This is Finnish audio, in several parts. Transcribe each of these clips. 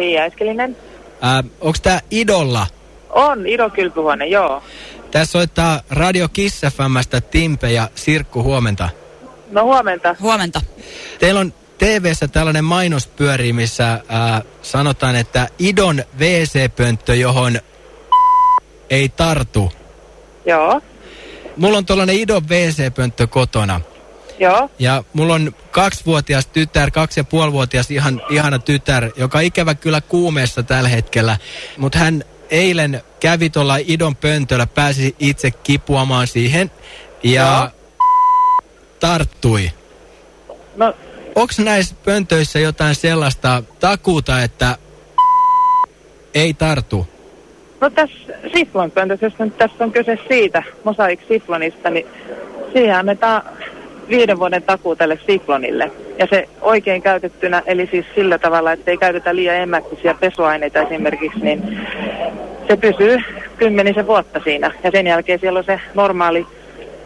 Mia Eskelinen. Ää, onks tää Idolla? On, Ido Kylpyhuone, joo. Tässä soittaa Radio Kiss FMstä Timpe ja Sirkku huomenta. No huomenta. Huomenta. Teillä on TV-ssä tällainen mainos pyörii, missä ää, sanotaan, että Idon WC-pönttö, johon ei tartu. Joo, Mulla on tuollainen Idon WC-pönttö kotona. Joo. Ja mulla on kaksivuotias tytär, kaksi ja puolivuotias ihan, ihana tytär, joka ikävä kyllä kuumeessa tällä hetkellä. Mutta hän eilen kävi tuolla idon pöntöllä, pääsi itse kipuamaan siihen ja tarttui. No, Onko näissä pöntöissä jotain sellaista takuuta, että ei tartu? no tässä Siflon pöntössä, jos nyt tässä on kyse siitä, Mosaic Siflonista, niin siihen annetaan viiden vuoden takuu tälle Siflonille. Ja se oikein käytettynä, eli siis sillä tavalla, että ei käytetä liian emäkkisiä pesuaineita esimerkiksi, niin se pysyy kymmenisen vuotta siinä. Ja sen jälkeen siellä on se normaali,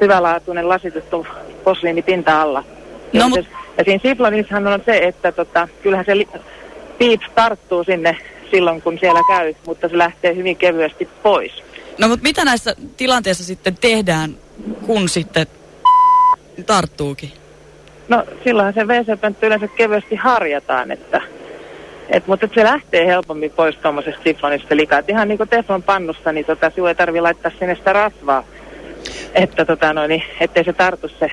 hyvälaatuinen lasitettu posliinipinta alla. No, ja, se, ja siinä Siflonissahan on se, että tota, kyllähän se li- piip tarttuu sinne silloin, kun siellä käy, mutta se lähtee hyvin kevyesti pois. No mutta mitä näissä tilanteissa sitten tehdään, kun sitten tarttuukin? No silloinhan se WC-pönttö yleensä kevyesti harjataan, että, et, mutta se lähtee helpommin pois tuommoisesta siflonista likaa. Et ihan niin kuin teflon pannussa, niin tota, sinun ei tarvitse laittaa sinne sitä rasvaa, että tota, no, niin, ettei se tartu se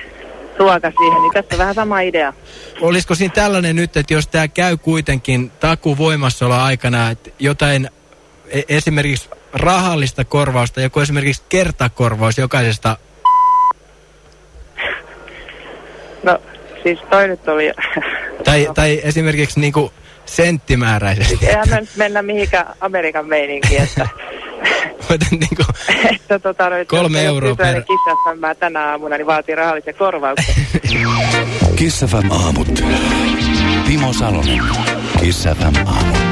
ruoka siihen. Niin tässä on vähän sama idea. Olisiko siinä tällainen nyt, että jos tämä käy kuitenkin taku voimassaoloa aikana, että jotain e- esimerkiksi rahallista korvausta, joku esimerkiksi kertakorvaus jokaisesta, No siis toi nyt oli... tai, no, tai esimerkiksi niinku senttimääräisesti. Eihän me nyt mennä mihinkään Amerikan meininkiin, että... Mutta niinku, että tota, no, Kolme euroa per- kissa tänä aamuna, niin vaatii rahallisen korvauksen. Kiss FM aamut. Timo Salonen. Kiss FM aamut.